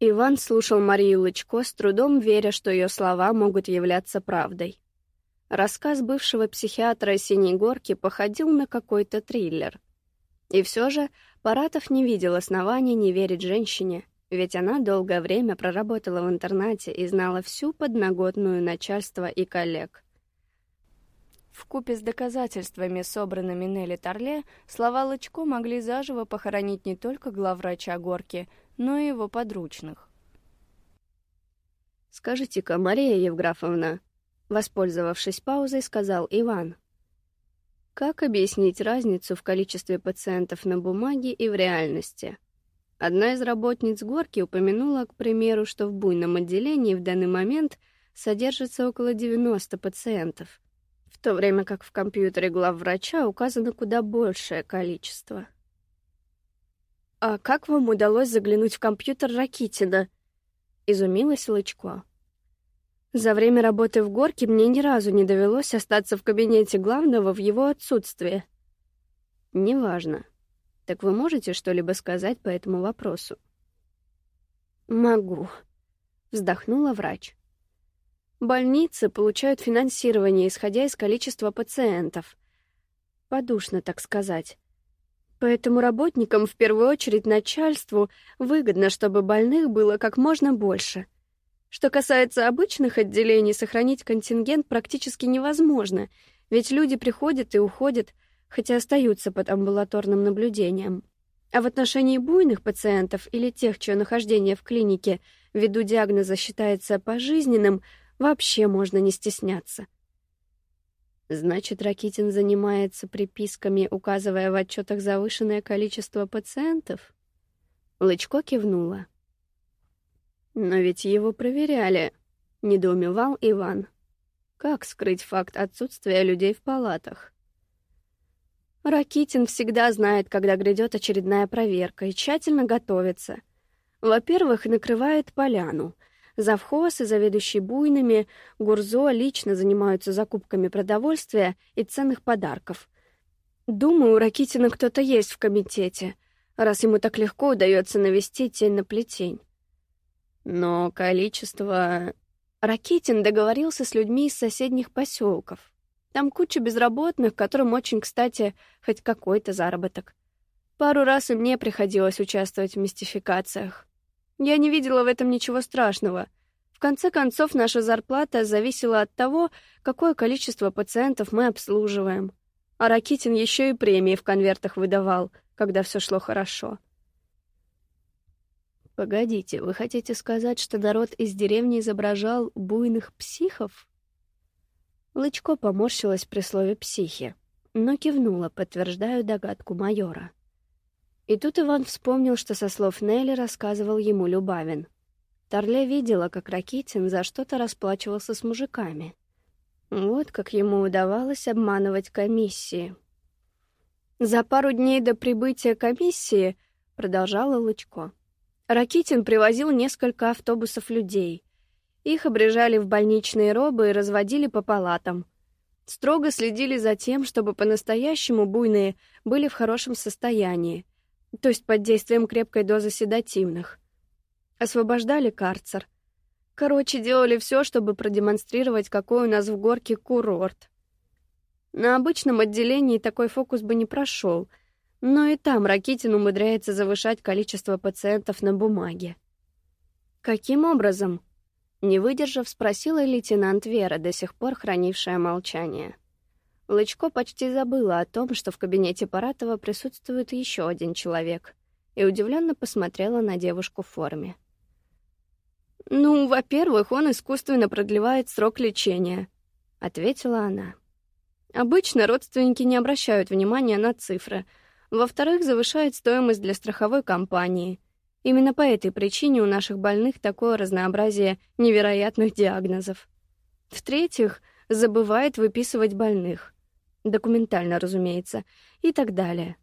Иван слушал Марию Лычко, с трудом веря, что ее слова могут являться правдой. Рассказ бывшего психиатра Синей Горки походил на какой-то триллер. И все же Паратов не видел оснований не верить женщине, ведь она долгое время проработала в интернате и знала всю подноготную начальства и коллег. В купе с доказательствами, собранными Нелли Торле, слова Лычко могли заживо похоронить не только главврача Горки, но и его подручных. «Скажите-ка, Мария Евграфовна», воспользовавшись паузой, сказал Иван, «как объяснить разницу в количестве пациентов на бумаге и в реальности?» Одна из работниц горки упомянула, к примеру, что в буйном отделении в данный момент содержится около 90 пациентов — в то время как в компьютере главврача указано куда большее количество. «А как вам удалось заглянуть в компьютер Ракитина?» — изумилась Лычко. «За время работы в горке мне ни разу не довелось остаться в кабинете главного в его отсутствие». «Неважно. Так вы можете что-либо сказать по этому вопросу?» «Могу», — вздохнула врач. Больницы получают финансирование, исходя из количества пациентов. Подушно, так сказать. Поэтому работникам, в первую очередь начальству, выгодно, чтобы больных было как можно больше. Что касается обычных отделений, сохранить контингент практически невозможно, ведь люди приходят и уходят, хотя остаются под амбулаторным наблюдением. А в отношении буйных пациентов или тех, чье нахождение в клинике ввиду диагноза считается пожизненным, Вообще можно не стесняться. Значит, Ракитин занимается приписками, указывая в отчетах завышенное количество пациентов? Лычко кивнула. Но ведь его проверяли, недоумевал Иван. Как скрыть факт отсутствия людей в палатах? Ракитин всегда знает, когда грядет очередная проверка, и тщательно готовится. Во-первых, накрывает поляну — Завхоз и заведующий буйными Гурзо лично занимаются закупками продовольствия и ценных подарков. Думаю, у Ракитина кто-то есть в комитете, раз ему так легко удается навести тень на плетень. Но количество... Ракитин договорился с людьми из соседних поселков. Там куча безработных, которым очень, кстати, хоть какой-то заработок. Пару раз и мне приходилось участвовать в мистификациях. Я не видела в этом ничего страшного. В конце концов, наша зарплата зависела от того, какое количество пациентов мы обслуживаем. А Ракитин еще и премии в конвертах выдавал, когда все шло хорошо. Погодите, вы хотите сказать, что народ из деревни изображал буйных психов? Лычко поморщилась при слове «психи», но кивнула, подтверждая догадку майора. И тут Иван вспомнил, что со слов Нелли рассказывал ему Любавин. Торле видела, как Ракитин за что-то расплачивался с мужиками. Вот как ему удавалось обманывать комиссии. За пару дней до прибытия комиссии, продолжала Лычко, Ракитин привозил несколько автобусов людей. Их обрежали в больничные робы и разводили по палатам. Строго следили за тем, чтобы по-настоящему буйные были в хорошем состоянии — то есть под действием крепкой дозы седативных. Освобождали карцер. Короче, делали все, чтобы продемонстрировать, какой у нас в горке курорт. На обычном отделении такой фокус бы не прошел, но и там Ракитин умудряется завышать количество пациентов на бумаге. Каким образом? Не выдержав, спросила лейтенант Вера, до сих пор хранившая молчание. Лычко почти забыла о том, что в кабинете Паратова присутствует еще один человек, и удивленно посмотрела на девушку в форме. «Ну, во-первых, он искусственно продлевает срок лечения», — ответила она. «Обычно родственники не обращают внимания на цифры. Во-вторых, завышает стоимость для страховой компании. Именно по этой причине у наших больных такое разнообразие невероятных диагнозов. В-третьих, забывает выписывать больных документально, разумеется, и так далее.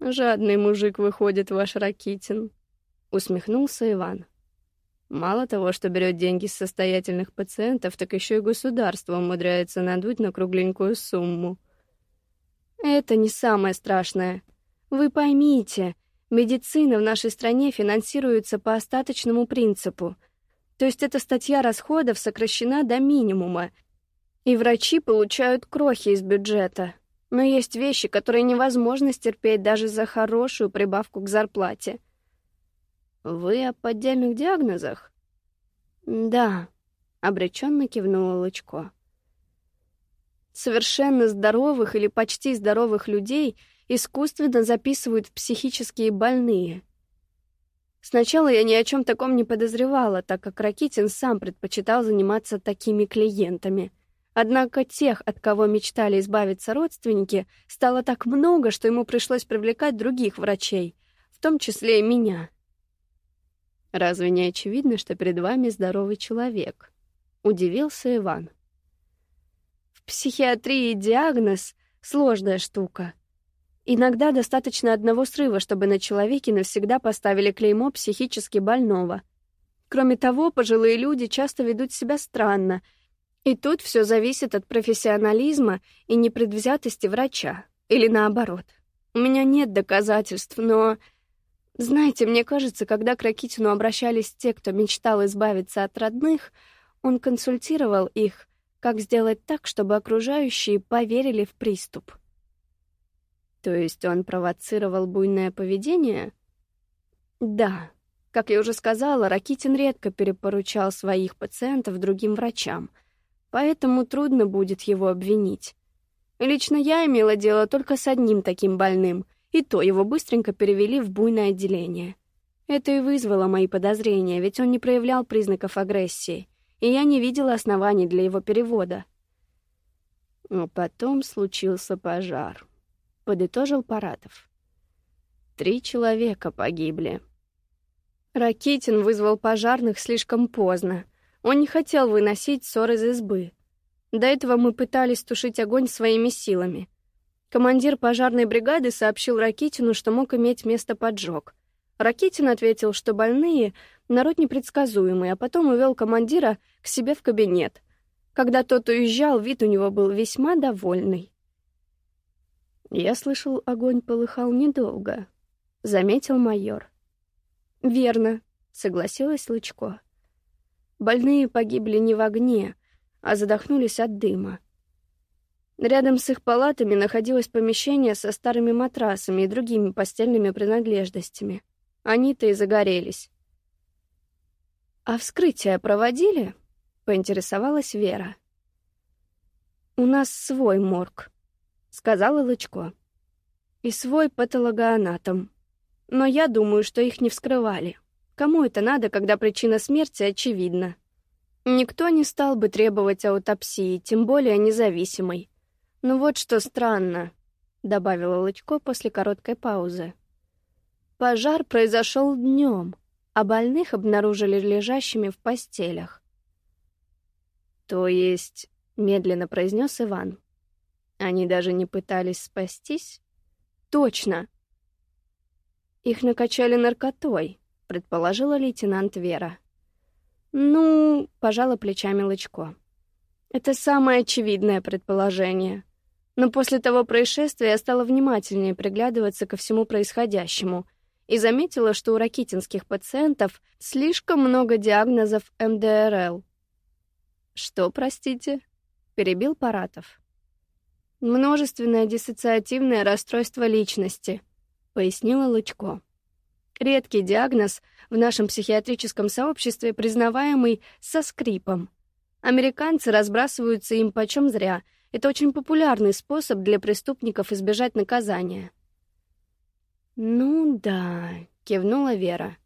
«Жадный мужик выходит, ваш Ракитин», — усмехнулся Иван. «Мало того, что берет деньги с состоятельных пациентов, так еще и государство умудряется надуть на кругленькую сумму». «Это не самое страшное. Вы поймите, Медицина в нашей стране финансируется по остаточному принципу. То есть эта статья расходов сокращена до минимума, и врачи получают крохи из бюджета. Но есть вещи, которые невозможно стерпеть даже за хорошую прибавку к зарплате. Вы о поддельных диагнозах? Да, обреченно кивнула Лычко. Совершенно здоровых или почти здоровых людей искусственно записывают в психические больные. Сначала я ни о чем таком не подозревала, так как Ракитин сам предпочитал заниматься такими клиентами. Однако тех, от кого мечтали избавиться родственники, стало так много, что ему пришлось привлекать других врачей, в том числе и меня. Разве не очевидно, что перед вами здоровый человек? Удивился Иван. В психиатрии диагноз — сложная штука. Иногда достаточно одного срыва, чтобы на человеке навсегда поставили клеймо психически больного. Кроме того, пожилые люди часто ведут себя странно, и тут все зависит от профессионализма и непредвзятости врача. Или наоборот. У меня нет доказательств, но знаете, мне кажется, когда к Ракитину обращались те, кто мечтал избавиться от родных, он консультировал их, как сделать так, чтобы окружающие поверили в приступ. То есть он провоцировал буйное поведение? Да. Как я уже сказала, Ракитин редко перепоручал своих пациентов другим врачам, поэтому трудно будет его обвинить. Лично я имела дело только с одним таким больным — и то его быстренько перевели в буйное отделение. Это и вызвало мои подозрения, ведь он не проявлял признаков агрессии, и я не видела оснований для его перевода. Но потом случился пожар. Подытожил Паратов. Три человека погибли. Ракитин вызвал пожарных слишком поздно. Он не хотел выносить ссор из избы. До этого мы пытались тушить огонь своими силами. Командир пожарной бригады сообщил Ракитину, что мог иметь место поджог. Ракитин ответил, что больные — народ непредсказуемый, а потом увел командира к себе в кабинет. Когда тот уезжал, вид у него был весьма довольный. «Я слышал, огонь полыхал недолго», — заметил майор. «Верно», — согласилась Лычко. Больные погибли не в огне, а задохнулись от дыма. Рядом с их палатами находилось помещение со старыми матрасами и другими постельными принадлежностями. Они-то и загорелись. «А вскрытие проводили?» — поинтересовалась Вера. «У нас свой морг», — сказала Лычко. «И свой патологоанатом. Но я думаю, что их не вскрывали. Кому это надо, когда причина смерти очевидна? Никто не стал бы требовать аутопсии, тем более независимой. «Ну вот что странно», — добавила Лычко после короткой паузы. «Пожар произошел днем, а больных обнаружили лежащими в постелях». «То есть», — медленно произнес Иван, — «они даже не пытались спастись?» «Точно!» «Их накачали наркотой», — предположила лейтенант Вера. «Ну...» — пожала плечами Лычко. «Это самое очевидное предположение. Но после того происшествия я стала внимательнее приглядываться ко всему происходящему и заметила, что у ракитинских пациентов слишком много диагнозов МДРЛ. «Что, простите?» — перебил Паратов. «Множественное диссоциативное расстройство личности», — пояснила Лычко. «Редкий диагноз в нашем психиатрическом сообществе, признаваемый со скрипом. Американцы разбрасываются им почем зря — это очень популярный способ для преступников избежать наказания. «Ну да», — кивнула Вера.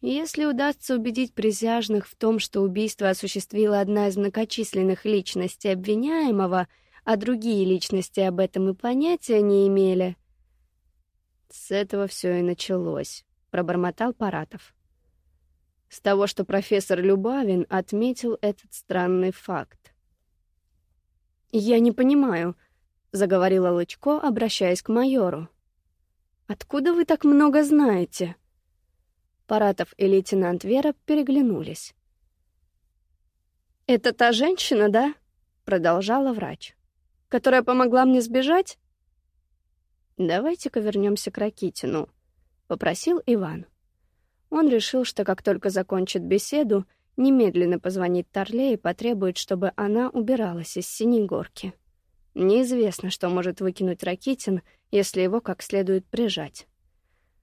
«Если удастся убедить присяжных в том, что убийство осуществила одна из многочисленных личностей обвиняемого, а другие личности об этом и понятия не имели...» «С этого все и началось», — пробормотал Паратов. «С того, что профессор Любавин отметил этот странный факт. «Я не понимаю», — заговорила Лычко, обращаясь к майору. «Откуда вы так много знаете?» Паратов и лейтенант Вера переглянулись. «Это та женщина, да?» — продолжала врач. «Которая помогла мне сбежать?» «Давайте-ка вернемся к Ракитину», — попросил Иван. Он решил, что как только закончит беседу, немедленно позвонит Торле и потребует, чтобы она убиралась из синей горки. Неизвестно, что может выкинуть Ракитин, если его как следует прижать.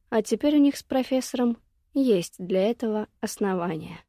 А теперь у них с профессором есть для этого основания.